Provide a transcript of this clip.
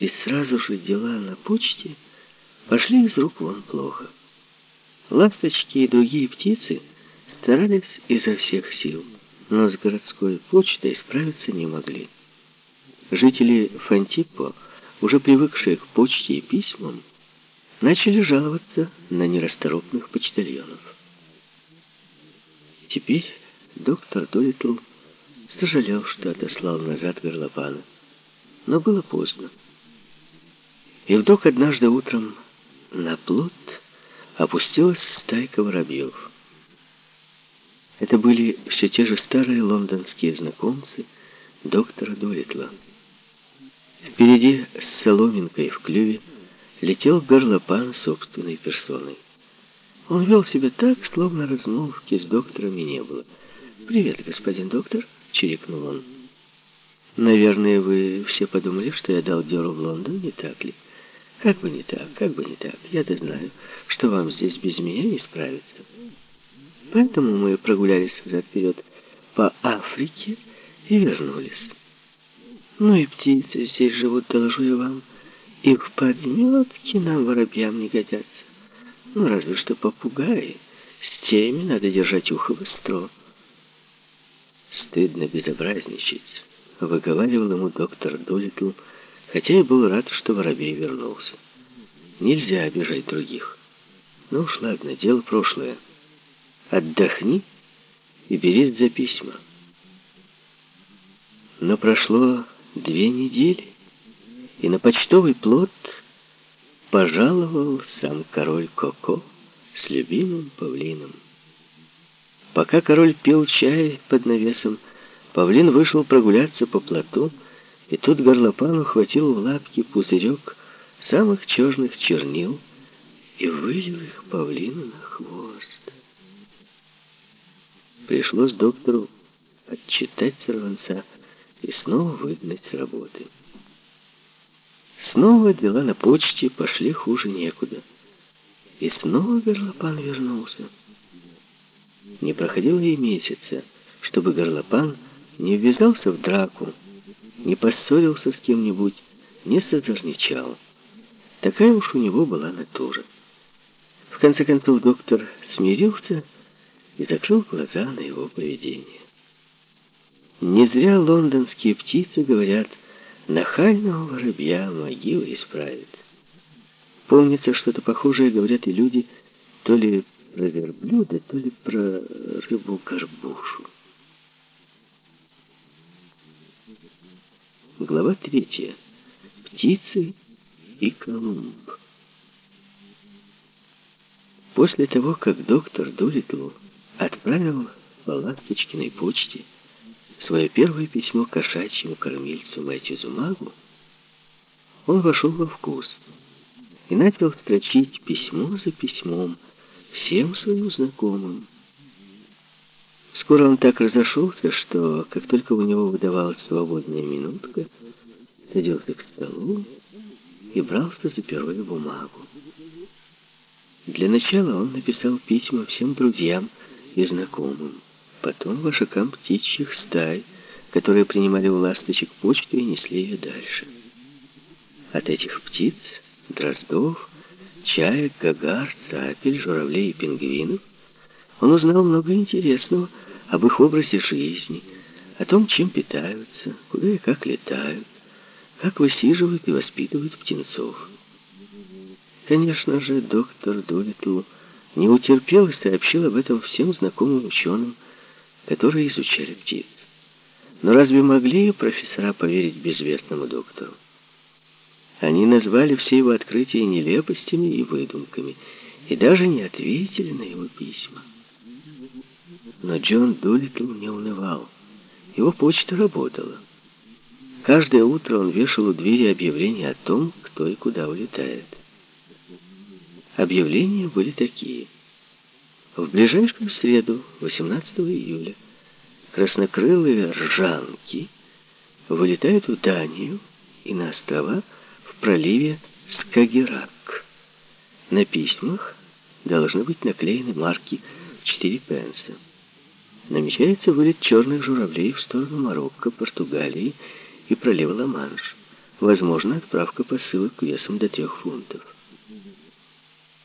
И сразу же дела на почте пошли из рук вон плохо. Ласточки и другие птицы старались изо всех сил, но с городской почтой справиться не могли. Жители Фантипо, уже привыкшие к почте и письмам, начали жаловаться на нерасторопных почтальонов. Теперь доктор Долитл сожалел, что отослал назад горлопана, но было поздно. И вдруг однажды утром на плот опустилась стайка воробьев. Это были все те же старые лондонские знакомцы доктора Долитла. Впереди с соломинкой в клюве летел горлопан собственной персоной. Он вел себя так, словно размолвки с доктором и не было. «Привет, господин доктор», — чирикнул он. «Наверное, вы все подумали, что я дал дёру в Лондон, не так ли?» Как бы не так, как бы не так. Я-то знаю, что вам здесь без меня не справиться. Поэтому мы прогулялись взад-вперед по Африке и вернулись. Ну и птицы здесь живут, доложу я вам. И в подметки нам воробьям не годятся. Ну, разве что попугаи. С теми надо держать ухо востро. Стыдно безобразничать, выговаривал ему доктор Долитл, хотя и был рад, что воробей вернулся. Нельзя обижать других. Ну уж ладно, дело прошлое. Отдохни и берись за письма. Но прошло две недели, и на почтовый плод пожаловал сам король Коко с любимым павлином. Пока король пил чай под навесом, павлин вышел прогуляться по плоту, и тут горлопан ухватил в лапки пузырек самых черных чернил и вылил их павлину на хвост. Пришлось доктору отчитать сорванца и снова выгнать с работы. Снова дела на почте пошли хуже некуда. И снова горлопан вернулся. Не проходило и месяца, чтобы горлопан не ввязался в драку, не поссорился с кем-нибудь, не созорничал. Такая уж у него была натура. В конце концов доктор смирился и закрыл глаза на его поведение. Не зря лондонские птицы говорят, нахального воробья могила исправит. Помнится, что-то похожее говорят и люди то ли про верблюда, то ли про рыбу-горбушу. Глава третья. Птицы и Колумб. После того, как доктор Дулитл отправил по ласточкиной почте свое первое письмо кошачьему кормильцу Мэтью Зумагу, он вошел во вкус и начал строчить письмо за письмом всем своим знакомым. Скоро он так разошелся, что, как только у него выдавалась свободная минутка, садился к столу и брался за перо и бумагу. Для начала он написал письма всем друзьям и знакомым, потом вожакам птичьих стай, которые принимали у ласточек почту и несли ее дальше. От этих птиц, дроздов, чаек, гагар, цапель, журавлей и пингвинов он узнал много интересного об их образе жизни, о том, чем питаются, куда и как летают, как высиживают и воспитывают птенцов. Конечно же, доктор Долитл не утерпел и сообщил об этом всем знакомым ученым, которые изучали птиц. Но разве могли профессора поверить безвестному доктору? Они назвали все его открытия нелепостями и выдумками, и даже не ответили на его письма. Но Джон Дулитл не унывал. Его почта работала. Каждое утро он вешал у двери объявления о том, кто и куда улетает. Объявления были такие. В ближайшую среду, 18 июля, краснокрылые ржанки вылетают в Данию и на острова в проливе Скагерак. На письмах должны быть наклеены марки 4 пенса. Намечается вылет черных журавлей в сторону Марокко, Португалии и пролива Ла-Манш. возможна отправка посылок весом до трех фунтов.